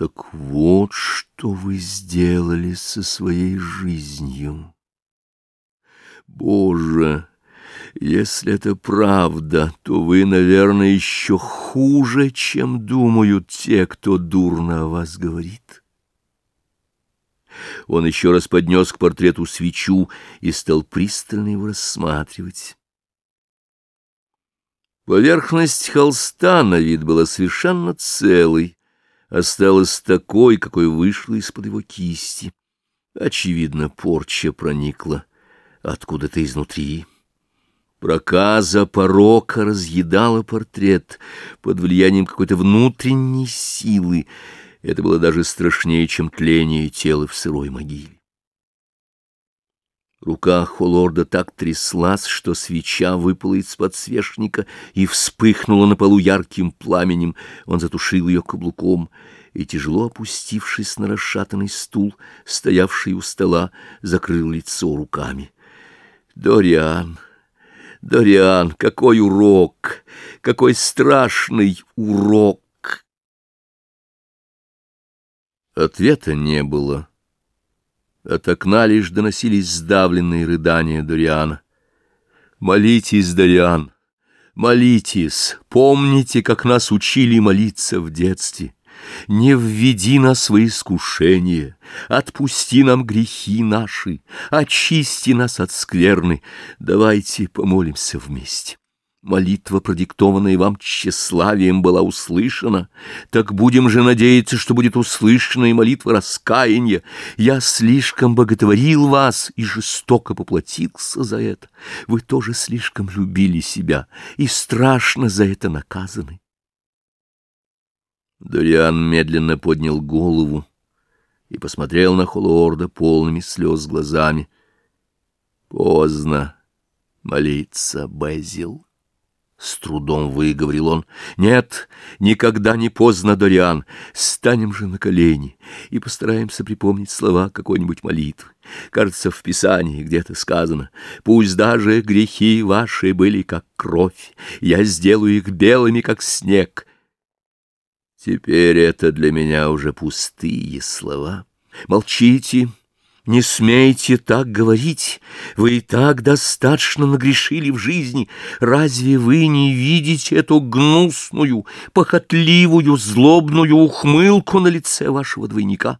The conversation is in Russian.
Так вот, что вы сделали со своей жизнью. Боже, если это правда, то вы, наверное, еще хуже, чем думают те, кто дурно о вас говорит. Он еще раз поднес к портрету свечу и стал пристально его рассматривать. Поверхность холста на вид была совершенно целой, осталась такой, какой вышла из-под его кисти. Очевидно, порча проникла откуда-то изнутри. Проказа порока разъедала портрет под влиянием какой-то внутренней силы. Это было даже страшнее, чем тление тела в сырой могиле. Рука Холорда так тряслась, что свеча выпала из подсвечника и вспыхнула на полу ярким пламенем. Он затушил ее каблуком и, тяжело опустившись на расшатанный стул, стоявший у стола, закрыл лицо руками. «Дориан, Дориан, какой урок! Какой страшный урок!» Ответа не было. От окна лишь доносились сдавленные рыдания Дориана. «Молитесь, Дориан, молитесь, помните, как нас учили молиться в детстве. Не введи нас в искушение, отпусти нам грехи наши, очисти нас от скверны. Давайте помолимся вместе». Молитва, продиктованная вам тщеславием, была услышана. Так будем же надеяться, что будет услышана и молитва раскаяния. Я слишком боготворил вас и жестоко поплатился за это. Вы тоже слишком любили себя и страшно за это наказаны. Дориан медленно поднял голову и посмотрел на Холлорда полными слез глазами. Поздно молиться, Безил. С трудом выговорил он. «Нет, никогда не поздно, Дориан. Станем же на колени и постараемся припомнить слова какой-нибудь молитвы. Кажется, в Писании где-то сказано, «Пусть даже грехи ваши были как кровь, я сделаю их белыми, как снег». Теперь это для меня уже пустые слова. Молчите, не смейте так говорить, вы и так достаточно нагрешили в жизни. Разве вы не видите эту гнусную, похотливую, злобную ухмылку на лице вашего двойника?